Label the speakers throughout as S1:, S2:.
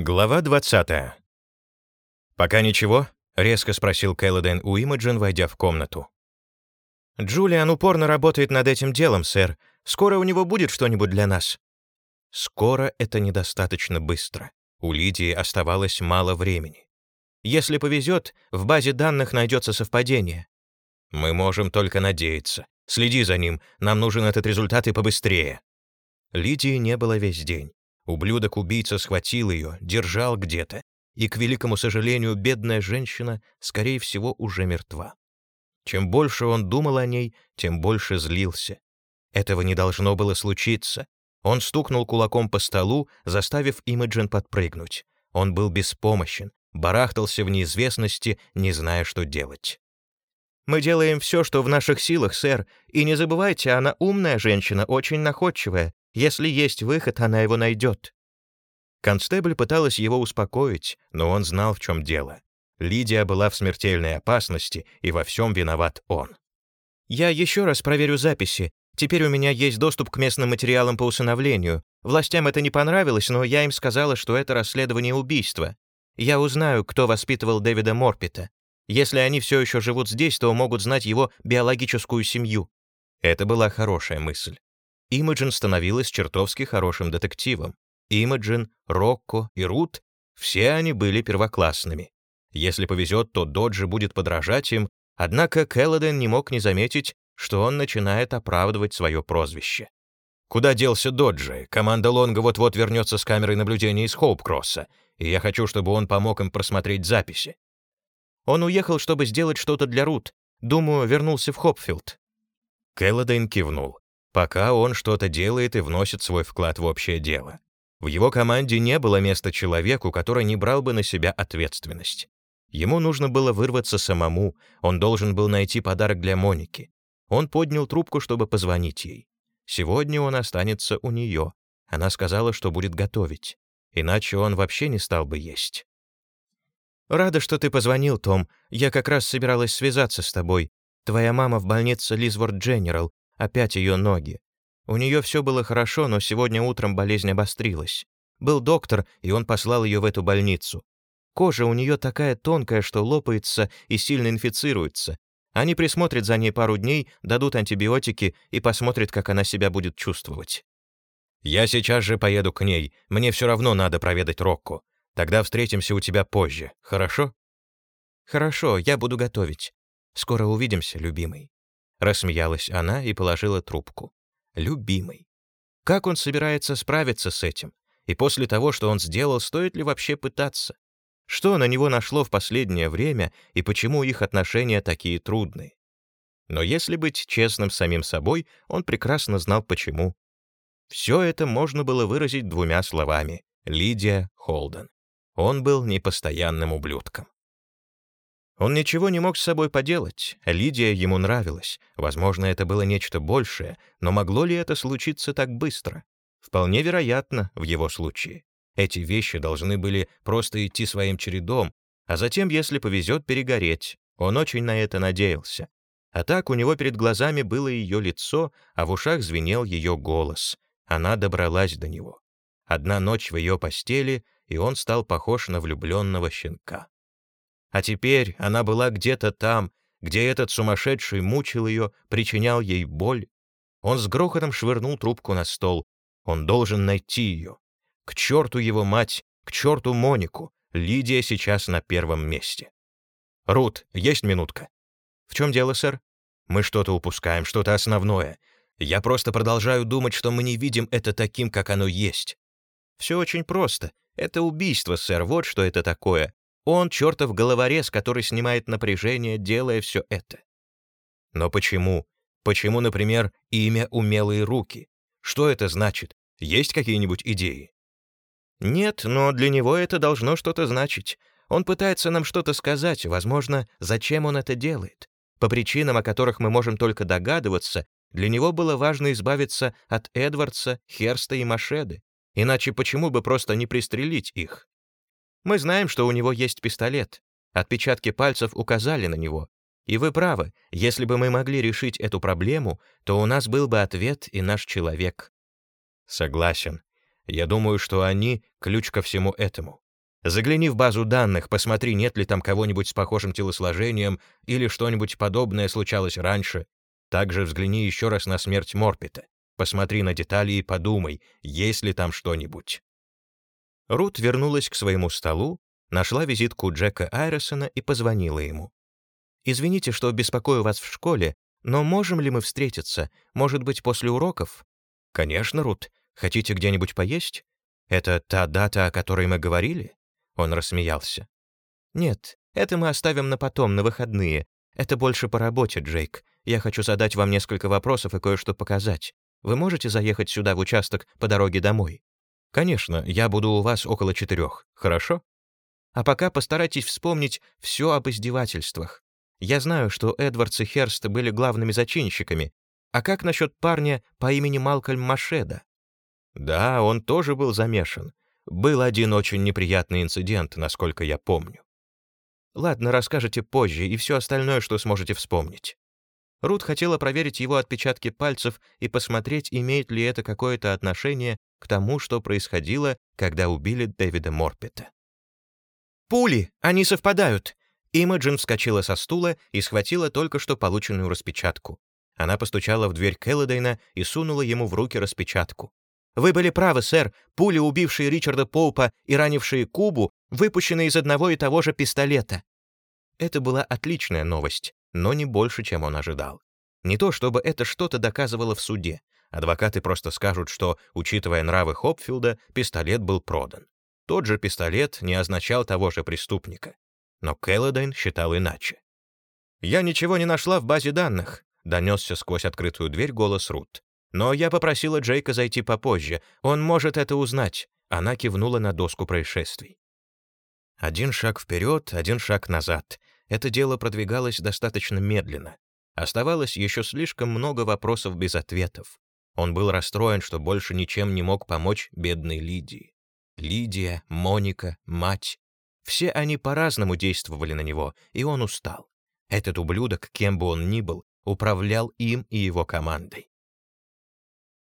S1: Глава 20. «Пока ничего?» — резко спросил Кэлладен у Имаджин, войдя в комнату.
S2: «Джулиан упорно работает над этим делом, сэр. Скоро у него будет что-нибудь для нас».
S1: Скоро — это недостаточно быстро. У Лидии оставалось мало времени.
S2: Если повезет, в базе данных найдется совпадение.
S1: Мы можем только надеяться. Следи за ним, нам нужен этот результат и побыстрее. Лидии не было весь день. Ублюдок-убийца схватил ее, держал где-то, и, к великому сожалению, бедная женщина, скорее всего, уже мертва. Чем больше он думал о ней, тем больше злился. Этого не должно было случиться. Он стукнул кулаком по столу, заставив Имиджин подпрыгнуть. Он был беспомощен, барахтался в неизвестности, не зная, что делать.
S2: «Мы делаем все, что в наших силах, сэр, и не забывайте, она умная женщина, очень находчивая. Если есть выход, она его найдет».
S1: Констебль пыталась его успокоить, но он знал, в чем дело. Лидия была в смертельной опасности, и во всем виноват он.
S2: «Я еще раз проверю записи. Теперь у меня есть доступ к местным материалам по усыновлению. Властям это не понравилось, но я им сказала, что это расследование убийства. Я узнаю, кто воспитывал Дэвида Морпита. Если они все еще живут здесь, то могут знать его биологическую семью».
S1: Это была хорошая мысль. Имаджин становилась чертовски хорошим детективом. Имаджин, Рокко и Рут — все они были первоклассными. Если повезет, то Доджи будет подражать им, однако Келлоден не мог не заметить, что он начинает оправдывать свое прозвище. «Куда делся Доджи? Команда Лонга вот-вот вернется с камерой наблюдения из Хоупкросса, и я хочу, чтобы он помог им просмотреть записи».
S2: «Он уехал, чтобы сделать что-то для Рут. Думаю, вернулся в Хопфилд».
S1: Келлоден кивнул пока он что-то делает и вносит свой вклад в общее дело. В его команде не было места человеку, который не брал бы на себя ответственность. Ему нужно было вырваться самому, он должен был найти подарок для Моники. Он поднял трубку, чтобы позвонить ей. Сегодня он останется у нее. Она сказала, что будет готовить. Иначе он вообще не стал бы есть.
S2: «Рада, что ты позвонил, Том. Я как раз собиралась связаться с тобой. Твоя мама в больнице Лизворд Дженерал. Опять ее ноги. У нее все было хорошо, но сегодня утром болезнь обострилась. Был доктор, и он послал ее в эту больницу. Кожа у нее такая тонкая, что лопается и сильно инфицируется. Они присмотрят за ней пару дней, дадут антибиотики и посмотрят, как она себя будет чувствовать.
S1: «Я сейчас же поеду к ней. Мне все равно надо проведать Рокку. Тогда встретимся у тебя позже, хорошо?»
S2: «Хорошо, я буду готовить. Скоро увидимся, любимый».
S1: Рассмеялась она и положила трубку. Любимый. Как он собирается справиться с этим? И после того, что он сделал, стоит ли вообще пытаться? Что на него нашло в последнее время и почему их отношения такие трудные? Но если быть честным с самим собой, он прекрасно знал почему. Все это можно было выразить двумя словами — Лидия Холден. Он был непостоянным ублюдком. Он ничего не мог с собой поделать. Лидия ему нравилась. Возможно, это было нечто большее, но могло ли это случиться так быстро? Вполне вероятно, в его случае. Эти вещи должны были просто идти своим чередом, а затем, если повезет, перегореть. Он очень на это надеялся. А так у него перед глазами было ее лицо, а в ушах звенел ее голос. Она добралась до него. Одна ночь в ее постели, и он стал похож на влюбленного щенка. А теперь она была где-то там, где этот сумасшедший мучил ее, причинял ей боль. Он с грохотом швырнул трубку на стол. Он должен найти ее. К черту его мать, к черту Монику. Лидия сейчас на первом месте. «Рут, есть минутка?» «В чем дело, сэр?» «Мы что-то упускаем, что-то основное. Я просто продолжаю думать, что мы не видим это таким, как оно есть». «Все очень просто. Это убийство, сэр, вот что это такое. Он чертов головорез, который снимает напряжение, делая все это. Но почему? Почему, например, имя «умелые руки»? Что это значит? Есть какие-нибудь идеи? Нет, но для него это должно что-то значить. Он пытается нам что-то сказать, возможно, зачем он это делает. По причинам, о которых мы можем только догадываться, для него было важно избавиться от Эдвардса, Херста и Машеды. Иначе почему бы просто не пристрелить их? Мы знаем, что у него есть пистолет. Отпечатки пальцев указали на него. И вы правы, если бы мы могли решить эту проблему, то у нас был бы ответ и наш человек. Согласен. Я думаю, что они — ключ ко всему этому. Загляни в базу данных, посмотри, нет ли там кого-нибудь с похожим телосложением или что-нибудь подобное случалось раньше. Также взгляни еще раз на смерть Морпита. Посмотри на детали и подумай, есть ли там что-нибудь. Рут вернулась к своему столу, нашла визитку Джека Айресона и позвонила ему. «Извините, что беспокою вас в школе, но можем ли мы встретиться? Может быть, после уроков?» «Конечно, Рут. Хотите где-нибудь поесть? Это та дата, о которой мы говорили?» Он рассмеялся. «Нет, это мы оставим на потом, на выходные. Это больше по работе, Джейк. Я хочу задать вам несколько вопросов и кое-что показать. Вы можете заехать сюда в участок по дороге домой?» «Конечно, я буду у вас около четырех. Хорошо?» «А пока постарайтесь вспомнить все об издевательствах. Я знаю, что Эдвардс и Херст были главными зачинщиками. А как насчет парня по имени Малкольм Машеда?» «Да, он тоже был замешан. Был один очень неприятный инцидент, насколько я помню. Ладно, расскажете позже и все остальное, что сможете вспомнить. Рут хотела проверить его отпечатки пальцев и посмотреть, имеет ли это какое-то отношение к тому, что происходило, когда убили Дэвида Морпета. «Пули! Они совпадают!» Имаджин вскочила со стула и схватила только что полученную распечатку. Она постучала в дверь Келлодейна и сунула ему в руки распечатку. Вы были правы, сэр. Пули, убившие Ричарда Поупа и ранившие Кубу, выпущены из одного и того же пистолета. Это была отличная новость, но не больше, чем он ожидал. Не то чтобы это что-то доказывало в суде. Адвокаты просто скажут, что, учитывая нравы Хопфилда, пистолет был продан. Тот же пистолет не означал того же преступника. Но Келлодайн считал иначе. «Я ничего не нашла в базе данных», — донесся сквозь открытую дверь голос Рут. Но я попросила Джейка зайти попозже. Он может это узнать. Она кивнула на доску происшествий. Один шаг вперед, один шаг назад. Это дело продвигалось достаточно медленно. Оставалось еще слишком много вопросов без ответов. Он был расстроен, что больше ничем не мог помочь бедной Лидии. Лидия, Моника, мать. Все они по-разному действовали на него, и он устал. Этот ублюдок, кем бы он ни был, управлял им и его командой.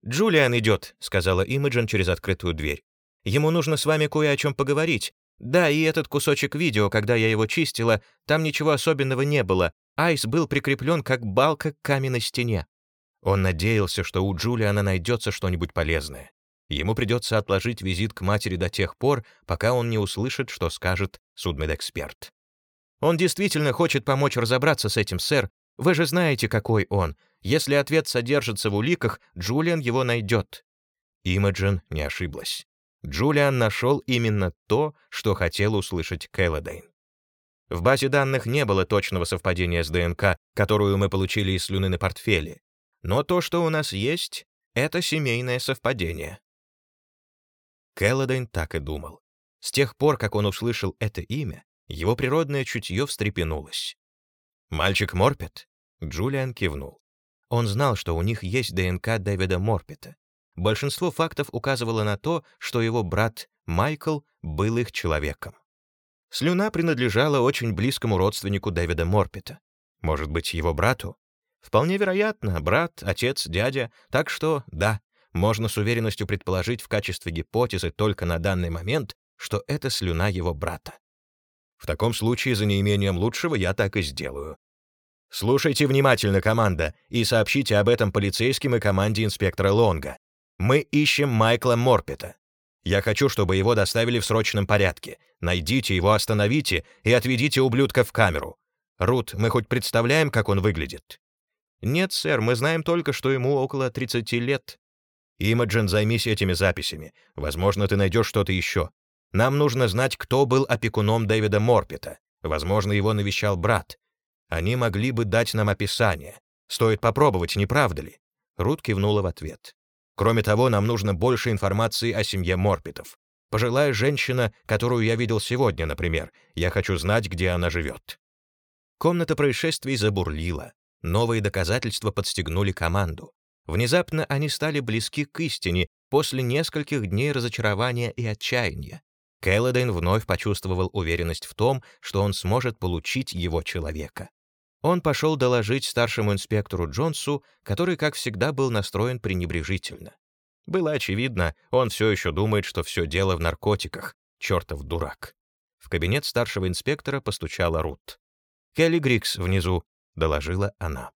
S1: «Джулиан идет», — сказала Имиджин через открытую дверь. «Ему нужно с вами кое о чем поговорить. Да, и этот кусочек видео, когда я его чистила, там ничего особенного не было. Айс был прикреплен как балка к каменной стене». Он надеялся, что у Джулиана найдется что-нибудь полезное. Ему придется отложить визит к матери до тех пор, пока он не услышит, что скажет судмедэксперт. «Он действительно хочет помочь разобраться с этим, сэр. Вы же знаете, какой он. Если ответ содержится в уликах, Джулиан его найдет. Имаджин не ошиблась. Джулиан нашел именно то, что хотел услышать Кэлладейн. В базе данных не было точного совпадения с ДНК, которую мы получили из слюны на портфеле. Но то, что у нас есть, это семейное совпадение. Кэлладейн так и думал. С тех пор, как он услышал это имя, его природное чутье встрепенулось. «Мальчик Морпет?» Джулиан кивнул. Он знал, что у них есть ДНК Дэвида Морпета. Большинство фактов указывало на то, что его брат Майкл был их человеком. Слюна принадлежала очень близкому родственнику Дэвида Морпета. Может быть, его брату? Вполне вероятно, брат, отец, дядя. Так что, да, можно с уверенностью предположить в качестве гипотезы только на данный момент, что это слюна его брата. В таком случае, за неимением лучшего, я так и сделаю. Слушайте внимательно, команда, и сообщите об этом полицейским и команде инспектора Лонга. Мы ищем Майкла Морпета. Я хочу, чтобы его доставили в срочном порядке. Найдите его, остановите и отведите ублюдка в камеру. Рут, мы хоть представляем, как он выглядит? Нет, сэр, мы знаем только, что ему около 30 лет. Имаджин, займись этими записями. Возможно, ты найдешь что-то еще. Нам нужно знать, кто был опекуном Дэвида Морпета. Возможно, его навещал брат. Они могли бы дать нам описание. Стоит попробовать, не правда ли?» Рут кивнула в ответ. «Кроме того, нам нужно больше информации о семье Морпитов. Пожилая женщина, которую я видел сегодня, например. Я хочу знать, где она живет». Комната происшествий забурлила. Новые доказательства подстегнули команду. Внезапно они стали близки к истине после нескольких дней разочарования и отчаяния. Келлодейн вновь почувствовал уверенность в том, что он сможет получить его человека. Он пошел доложить старшему инспектору Джонсу, который, как всегда, был настроен пренебрежительно. Было очевидно, он все еще думает, что все дело в наркотиках, чертов дурак. В кабинет старшего инспектора постучала Рут. «Келли Грикс внизу», — доложила она.